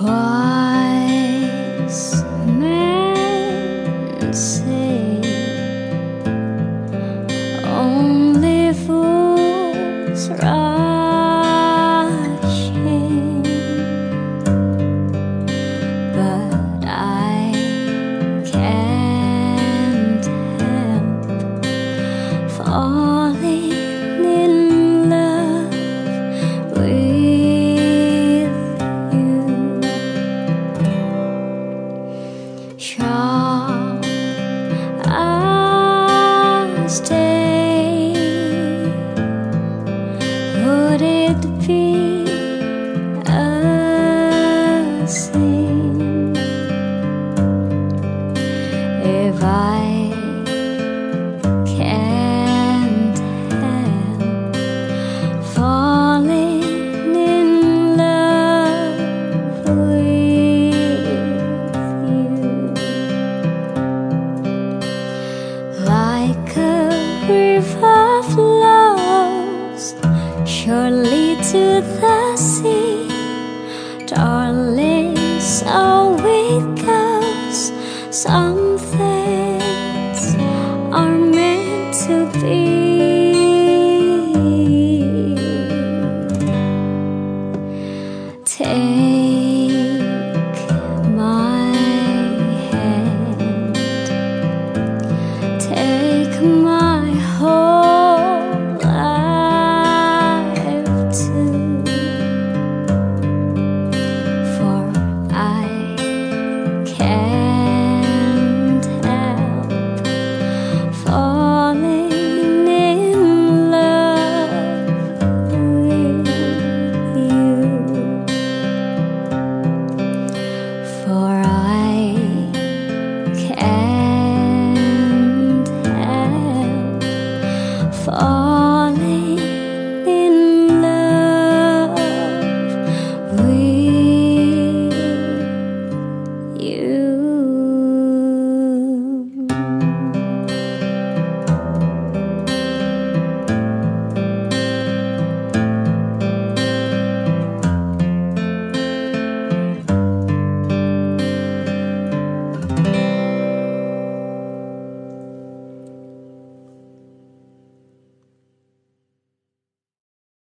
wise men say only fools rush in, but I can't help. child I stay I sea darling, so it goes. Some things are meant to be. Take far.